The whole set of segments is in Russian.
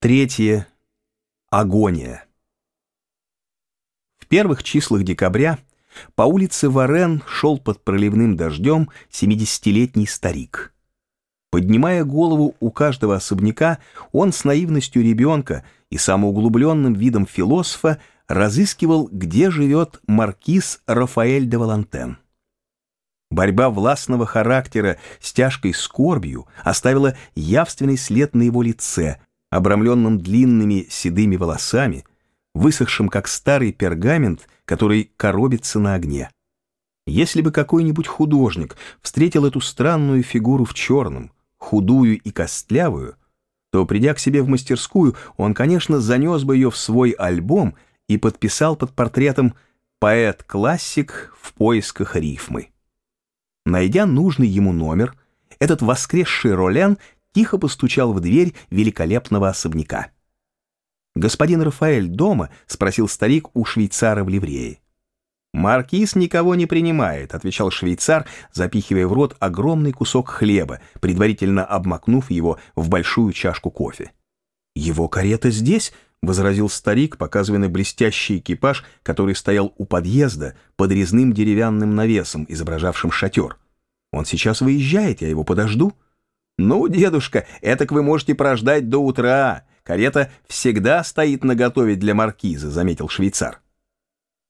Третье. Агония. В первых числах декабря по улице Варен шел под проливным дождем 70-летний старик. Поднимая голову у каждого особняка, он с наивностью ребенка и самоуглубленным видом философа разыскивал, где живет маркиз Рафаэль де Валантен. Борьба властного характера с тяжкой скорбью оставила явственный след на его лице, обрамленном длинными седыми волосами, высохшим как старый пергамент, который коробится на огне. Если бы какой-нибудь художник встретил эту странную фигуру в черном, худую и костлявую, то, придя к себе в мастерскую, он, конечно, занес бы ее в свой альбом и подписал под портретом «Поэт-классик в поисках рифмы». Найдя нужный ему номер, этот воскресший Ролен тихо постучал в дверь великолепного особняка. «Господин Рафаэль дома?» — спросил старик у швейцара в ливрее. «Маркиз никого не принимает», — отвечал швейцар, запихивая в рот огромный кусок хлеба, предварительно обмакнув его в большую чашку кофе. «Его карета здесь?» — возразил старик, показывая на блестящий экипаж, который стоял у подъезда под резным деревянным навесом, изображавшим шатер. «Он сейчас выезжает, я его подожду». «Ну, дедушка, этак вы можете прождать до утра. Карета всегда стоит наготове для маркиза», — заметил швейцар.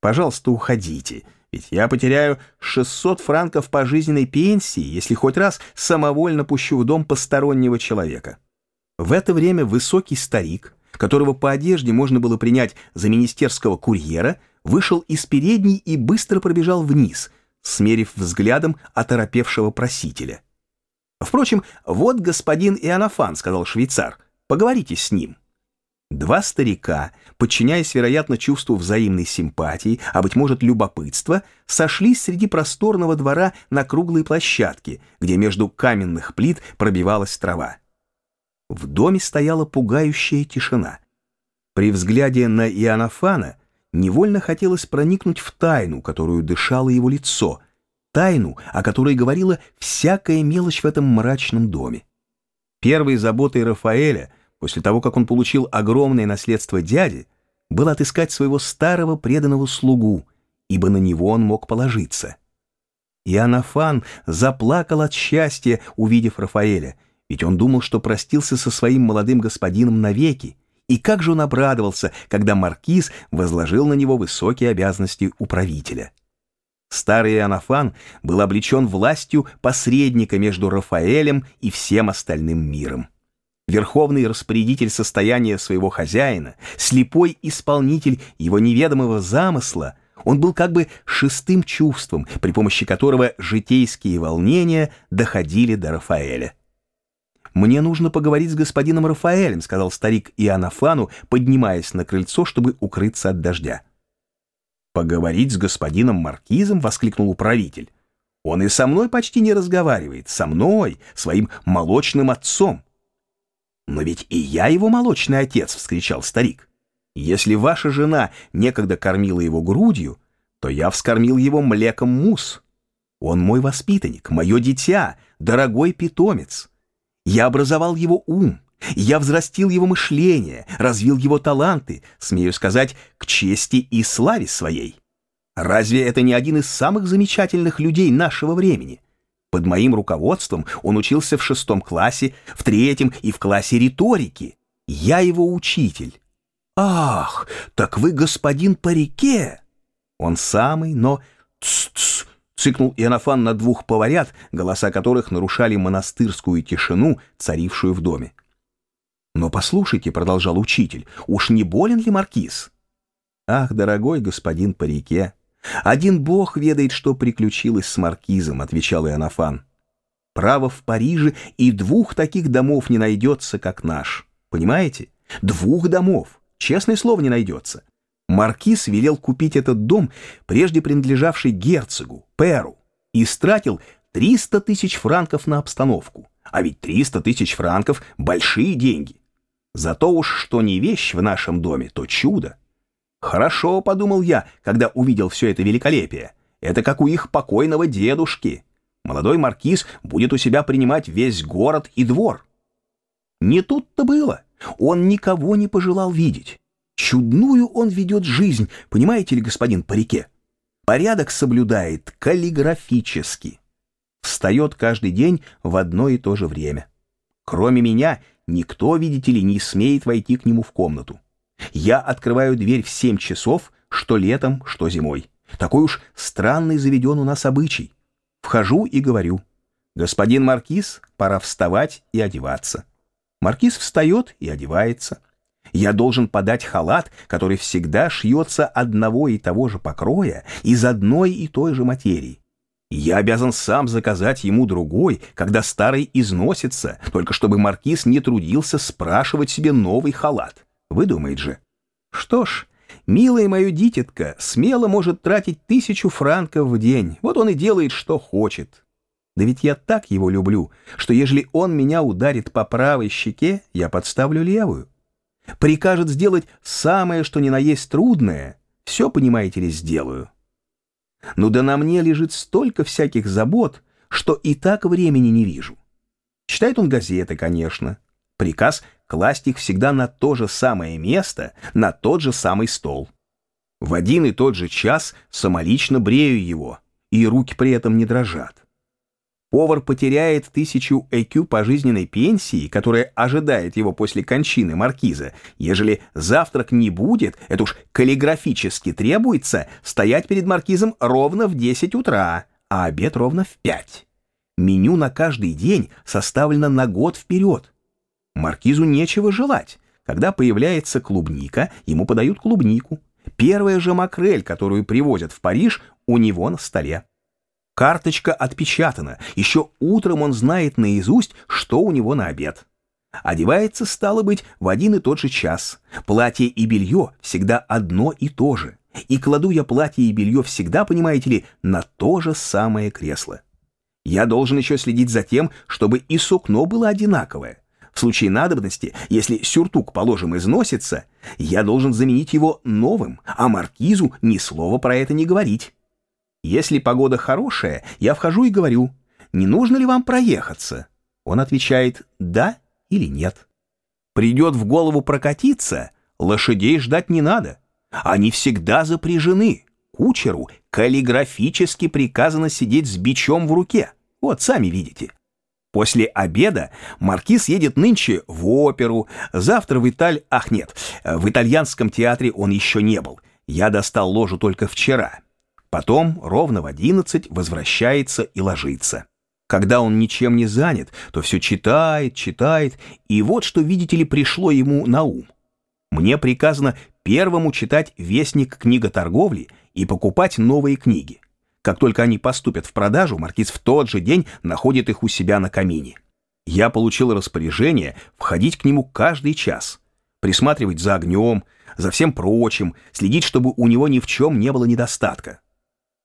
«Пожалуйста, уходите, ведь я потеряю 600 франков пожизненной пенсии, если хоть раз самовольно пущу в дом постороннего человека». В это время высокий старик, которого по одежде можно было принять за министерского курьера, вышел из передней и быстро пробежал вниз, смерив взглядом оторопевшего просителя. «Впрочем, вот господин Иоаннафан», — сказал швейцар, — «поговорите с ним». Два старика, подчиняясь, вероятно, чувству взаимной симпатии, а, быть может, любопытства, сошлись среди просторного двора на круглой площадке, где между каменных плит пробивалась трава. В доме стояла пугающая тишина. При взгляде на Иоаннафана невольно хотелось проникнуть в тайну, которую дышало его лицо — тайну, о которой говорила всякая мелочь в этом мрачном доме. Первой заботой Рафаэля, после того, как он получил огромное наследство дяди, было отыскать своего старого преданного слугу, ибо на него он мог положиться. И Анафан заплакал от счастья, увидев Рафаэля, ведь он думал, что простился со своим молодым господином навеки, и как же он обрадовался, когда маркиз возложил на него высокие обязанности управителя. Старый Иоаннафан был облечен властью посредника между Рафаэлем и всем остальным миром. Верховный распорядитель состояния своего хозяина, слепой исполнитель его неведомого замысла, он был как бы шестым чувством, при помощи которого житейские волнения доходили до Рафаэля. «Мне нужно поговорить с господином Рафаэлем», — сказал старик Иоаннафану, поднимаясь на крыльцо, чтобы укрыться от дождя. «Поговорить с господином Маркизом?» — воскликнул управитель. «Он и со мной почти не разговаривает, со мной, своим молочным отцом». «Но ведь и я его молочный отец!» — вскричал старик. «Если ваша жена некогда кормила его грудью, то я вскормил его млеком мус. Он мой воспитанник, мое дитя, дорогой питомец. Я образовал его ум, я взрастил его мышление, развил его таланты, смею сказать, к чести и славе своей. Разве это не один из самых замечательных людей нашего времени? Под моим руководством он учился в шестом классе, в третьем и в классе риторики. Я его учитель. Ах, так вы господин Парике? Он самый, но... Тс-тс, цыкнул Иоаннафан на двух поварят, голоса которых нарушали монастырскую тишину, царившую в доме. «Но послушайте», — продолжал учитель, — «уж не болен ли маркиз?» «Ах, дорогой господин Парике, один бог ведает, что приключилось с маркизом», — отвечал Иоаннафан. «Право в Париже и двух таких домов не найдется, как наш. Понимаете? Двух домов. Честное слово, не найдется. Маркиз велел купить этот дом, прежде принадлежавший герцогу, Перу, и стратил 300 тысяч франков на обстановку. А ведь 300 тысяч франков — большие деньги. Зато уж что не вещь в нашем доме, то чудо. Хорошо, подумал я, когда увидел все это великолепие. Это как у их покойного дедушки. Молодой маркиз будет у себя принимать весь город и двор. Не тут-то было. Он никого не пожелал видеть. Чудную он ведет жизнь, понимаете ли, господин Парике? Порядок соблюдает каллиграфически. Встает каждый день в одно и то же время. Кроме меня, никто, видите ли, не смеет войти к нему в комнату. Я открываю дверь в семь часов, что летом, что зимой. Такой уж странный заведен у нас обычай. Вхожу и говорю, «Господин Маркиз, пора вставать и одеваться». Маркиз встает и одевается. Я должен подать халат, который всегда шьется одного и того же покроя из одной и той же материи. Я обязан сам заказать ему другой, когда старый износится, только чтобы маркиз не трудился спрашивать себе новый халат. Вы думаете же? Что ж, милая мое дитятка смело может тратить тысячу франков в день, вот он и делает, что хочет. Да ведь я так его люблю, что ежели он меня ударит по правой щеке, я подставлю левую. Прикажет сделать самое, что ни на есть трудное, все, понимаете ли, сделаю. Ну да на мне лежит столько всяких забот, что и так времени не вижу. Читает он газеты, конечно. Приказ класть их всегда на то же самое место, на тот же самый стол. В один и тот же час самолично брею его, и руки при этом не дрожат. Повар потеряет тысячу ЭКЮ пожизненной пенсии, которая ожидает его после кончины маркиза, ежели завтрак не будет, это уж каллиграфически требуется, стоять перед маркизом ровно в 10 утра, а обед ровно в 5. Меню на каждый день составлено на год вперед. Маркизу нечего желать. Когда появляется клубника, ему подают клубнику. Первая же макрель, которую привозят в Париж, у него на столе. Карточка отпечатана. Еще утром он знает наизусть, что у него на обед. Одевается, стало быть, в один и тот же час. Платье и белье всегда одно и то же. И кладу я платье и белье всегда, понимаете ли, на то же самое кресло. Я должен еще следить за тем, чтобы и сукно было одинаковое. В случае надобности, если сюртук, положим, износится, я должен заменить его новым, а маркизу ни слова про это не говорить. Если погода хорошая, я вхожу и говорю, не нужно ли вам проехаться? Он отвечает «да» или «нет». Придет в голову прокатиться, лошадей ждать не надо. Они всегда запряжены. Кучеру каллиграфически приказано сидеть с бичом в руке. Вот, сами видите. После обеда маркиз едет нынче в оперу, завтра в Италь... Ах, нет, в итальянском театре он еще не был. Я достал ложу только вчера. Потом ровно в одиннадцать возвращается и ложится. Когда он ничем не занят, то все читает, читает, и вот что, видите ли, пришло ему на ум. Мне приказано первому читать «Вестник книготорговли» и покупать новые книги. Как только они поступят в продажу, маркиз в тот же день находит их у себя на камине. Я получил распоряжение входить к нему каждый час, присматривать за огнем, за всем прочим, следить, чтобы у него ни в чем не было недостатка.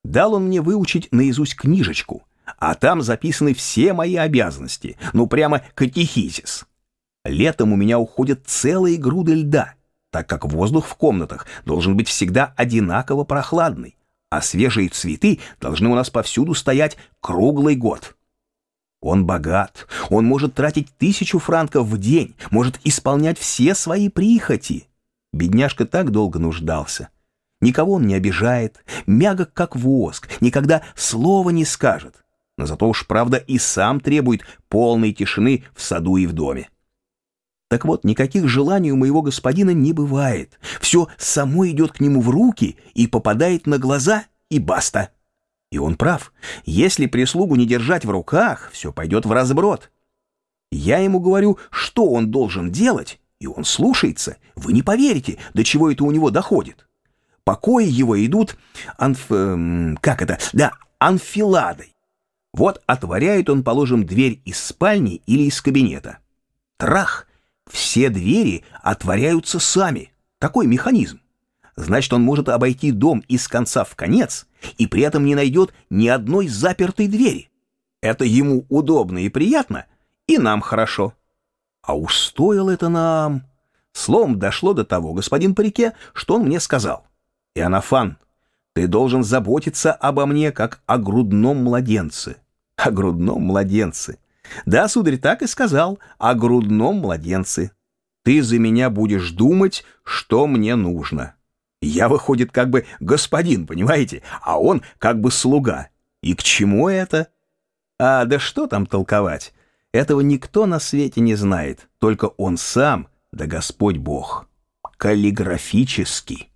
Дал он мне выучить наизусть книжечку, а там записаны все мои обязанности, ну прямо катехизис. Летом у меня уходят целые груды льда, так как воздух в комнатах должен быть всегда одинаково прохладный, а свежие цветы должны у нас повсюду стоять круглый год. Он богат, он может тратить тысячу франков в день, может исполнять все свои прихоти. Бедняжка так долго нуждался. Никого он не обижает, мягок как воск, никогда слова не скажет. Но зато уж правда и сам требует полной тишины в саду и в доме. Так вот, никаких желаний у моего господина не бывает. Все само идет к нему в руки и попадает на глаза, и баста. И он прав. Если прислугу не держать в руках, все пойдет в разброд. Я ему говорю, что он должен делать, и он слушается. Вы не поверите, до чего это у него доходит покои его идут анф... Эм, как это? Да, анфиладой. Вот отворяет он, положим, дверь из спальни или из кабинета. Трах! Все двери отворяются сами. Такой механизм. Значит, он может обойти дом из конца в конец и при этом не найдет ни одной запертой двери. Это ему удобно и приятно, и нам хорошо. А уж это нам... Словом, дошло до того, господин Парике, что он мне сказал. Иоаннафан, ты должен заботиться обо мне, как о грудном младенце. О грудном младенце. Да, сударь, так и сказал о грудном младенце. Ты за меня будешь думать, что мне нужно. Я, выходит, как бы господин, понимаете, а он как бы слуга. И к чему это? А да что там толковать? Этого никто на свете не знает, только он сам, да Господь Бог. Каллиграфически.